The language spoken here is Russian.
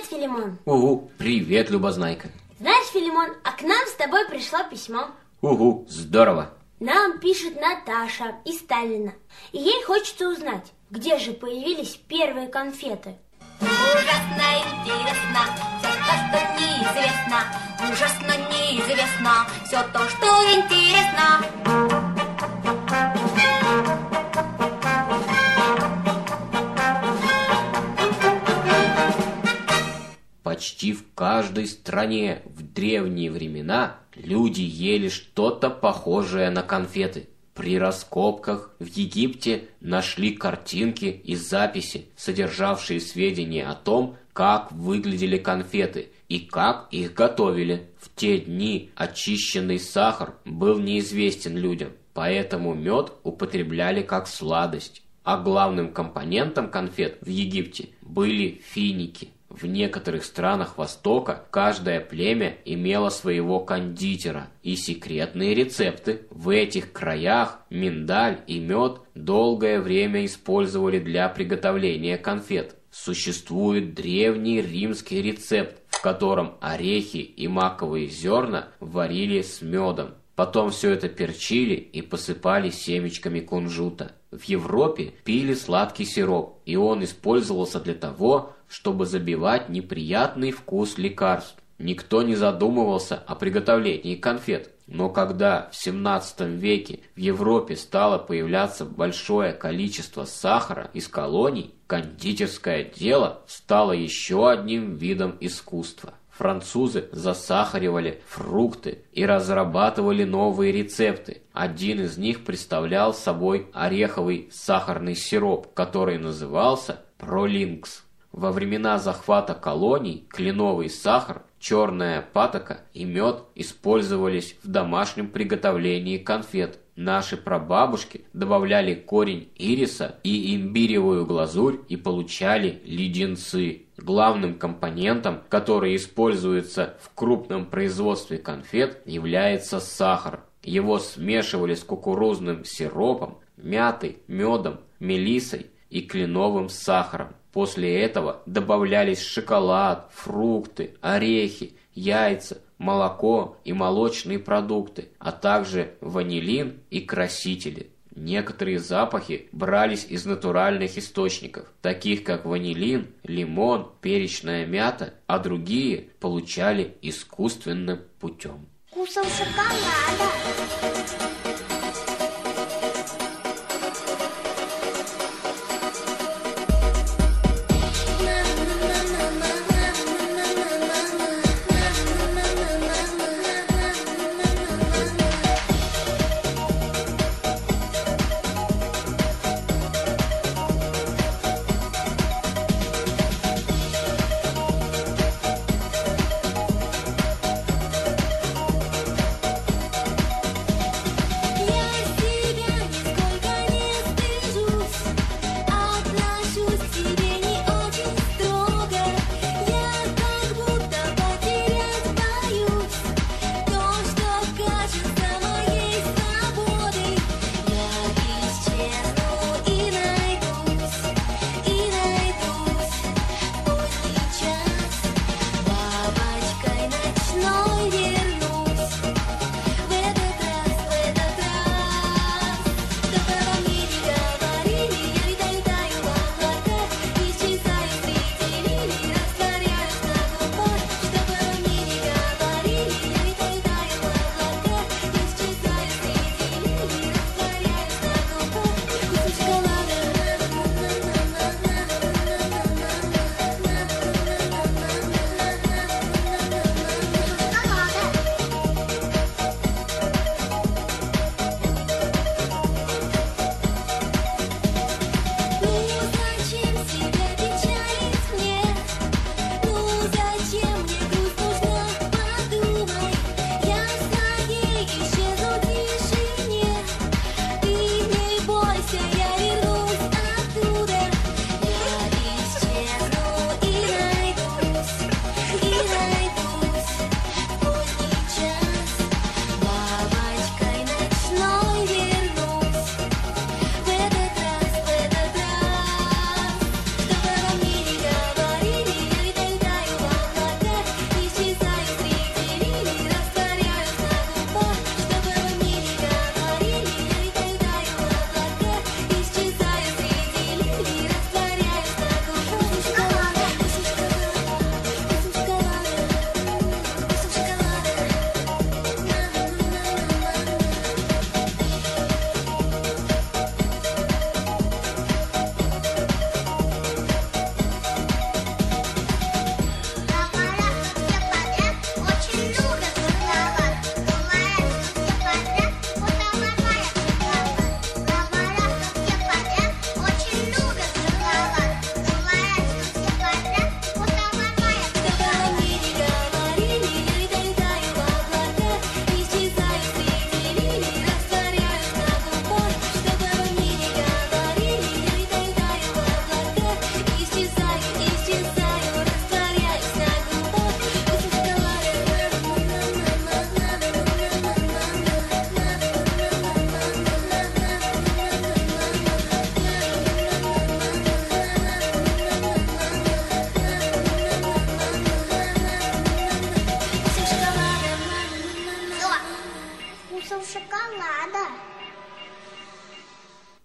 Привет, Филимон. Угу, привет, Любознайка. Знаешь, Филимон, а к нам с тобой пришло письмо. Угу, здорово. Нам пишет Наташа из Сталина. И ей хочется узнать, где же появились первые конфеты. Ужасно интересно все то, что неизвестно. Ужасно неизвестно все то, что интересно. Почти в каждой стране в древние времена люди ели что-то похожее на конфеты. При раскопках в Египте нашли картинки и записи, содержавшие сведения о том, как выглядели конфеты и как их готовили. В те дни очищенный сахар был неизвестен людям, поэтому мед употребляли как сладость. А главным компонентом конфет в Египте были финики. В некоторых странах Востока каждое племя имело своего кондитера и секретные рецепты. В этих краях миндаль и мед долгое время использовали для приготовления конфет. Существует древний римский рецепт, в котором орехи и маковые зерна варили с медом. Потом все это перчили и посыпали семечками кунжута. В Европе пили сладкий сироп, и он использовался для того, чтобы забивать неприятный вкус лекарств. Никто не задумывался о приготовлении конфет. Но когда в 17 веке в Европе стало появляться большое количество сахара из колоний, кондитерское дело стало еще одним видом искусства. Французы засахаривали фрукты и разрабатывали новые рецепты. Один из них представлял собой ореховый сахарный сироп, который назывался пролинкс. Во времена захвата колоний кленовый сахар, черная патока и мед использовались в домашнем приготовлении конфет. Наши прабабушки добавляли корень ириса и имбиревую глазурь и получали леденцы. Главным компонентом, который используется в крупном производстве конфет, является сахар. Его смешивали с кукурузным сиропом, мятой, медом, мелиссой и кленовым сахаром. После этого добавлялись шоколад, фрукты, орехи, яйца, молоко и молочные продукты, а также ванилин и красители. Некоторые запахи брались из натуральных источников, таких как ванилин, лимон, перечная мята, а другие получали искусственным путем. Вкусом шоколада.